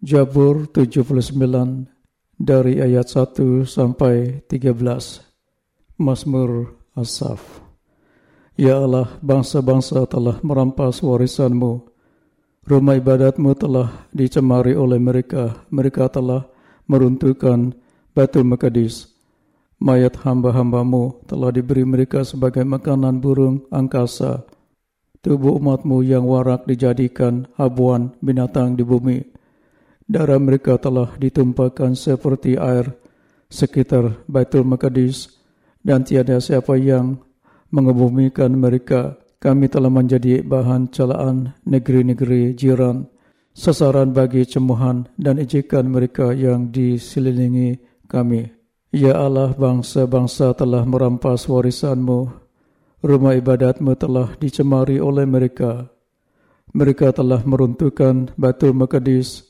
Jabur 79 dari ayat 1 sampai 13. Mazmur Asaf. Ya Allah, bangsa-bangsa telah merampas warisanmu. Rumah ibadatmu telah dicemari oleh mereka. Mereka telah meruntuhkan batu Mekadis. Mayat hamba-hambamu telah diberi mereka sebagai makanan burung angkasa. Tubuh umatmu yang warak dijadikan habuan binatang di bumi. Darah mereka telah ditumpahkan seperti air sekitar Baitul Maqdis dan tiada siapa yang mengebumikan mereka. Kami telah menjadi bahan celaan negeri-negeri jiran, sasaran bagi cemuhan dan ejekan mereka yang diselilingi kami. Ya Allah, bangsa-bangsa telah merampas warisanmu. Rumah ibadatmu telah dicemari oleh mereka. Mereka telah meruntuhkan Baitul Maqdis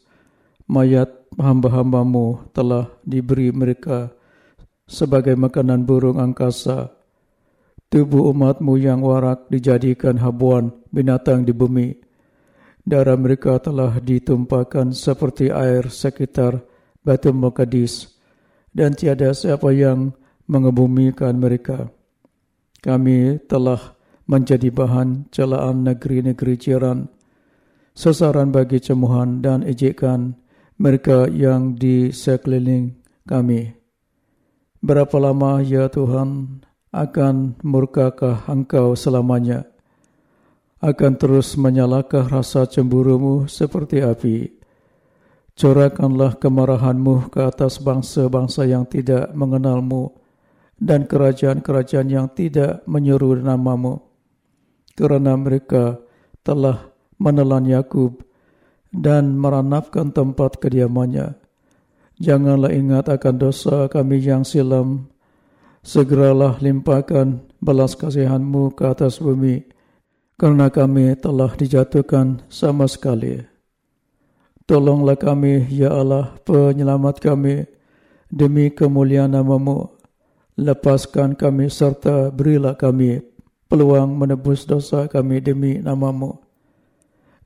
mayat hamba-hambamu telah diberi mereka sebagai makanan burung angkasa. Tubuh umatmu yang warak dijadikan habuan binatang di bumi. Darah mereka telah ditumpahkan seperti air sekitar batu Mokadis dan tiada siapa yang mengebumikan mereka. Kami telah menjadi bahan celaan negeri-negeri jiran, sasaran bagi cemuhan dan ejekan mereka yang di sekeliling kami. Berapa lama ya Tuhan akan murkakah engkau selamanya? Akan terus menyalakah rasa cemburumu seperti api? Corakanlah kemarahanmu ke atas bangsa-bangsa yang tidak mengenalmu dan kerajaan-kerajaan yang tidak menyuruh namamu. Kerana mereka telah menelan Yakub dan meranapkan tempat kediamannya. Janganlah ingat akan dosa kami yang silam. Segeralah limpahkan balas kasihanmu ke atas bumi, kerana kami telah dijatuhkan sama sekali. Tolonglah kami, Ya Allah, penyelamat kami, demi kemuliaan namamu. Lepaskan kami serta berilah kami peluang menebus dosa kami demi namamu.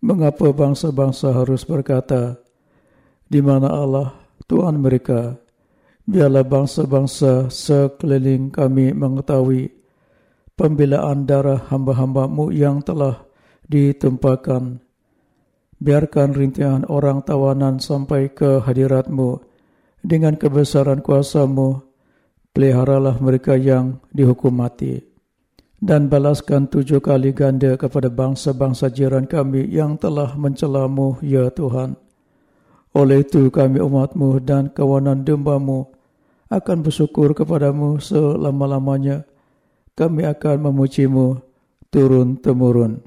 Mengapa bangsa-bangsa harus berkata, di mana Allah, Tuhan mereka, biarlah bangsa-bangsa sekeliling kami mengetahui pembelaan darah hamba-hambamu yang telah ditumpahkan. Biarkan rintihan orang tawanan sampai ke hadiratmu dengan kebesaran kuasamu, peliharalah mereka yang dihukum mati dan balaskan tujuh kali ganda kepada bangsa-bangsa jiran kami yang telah mencelamu, ya Tuhan. Oleh itu kami umatmu dan kawanan dembamu akan bersyukur kepadamu selama-lamanya. Kami akan memujimu turun-temurun.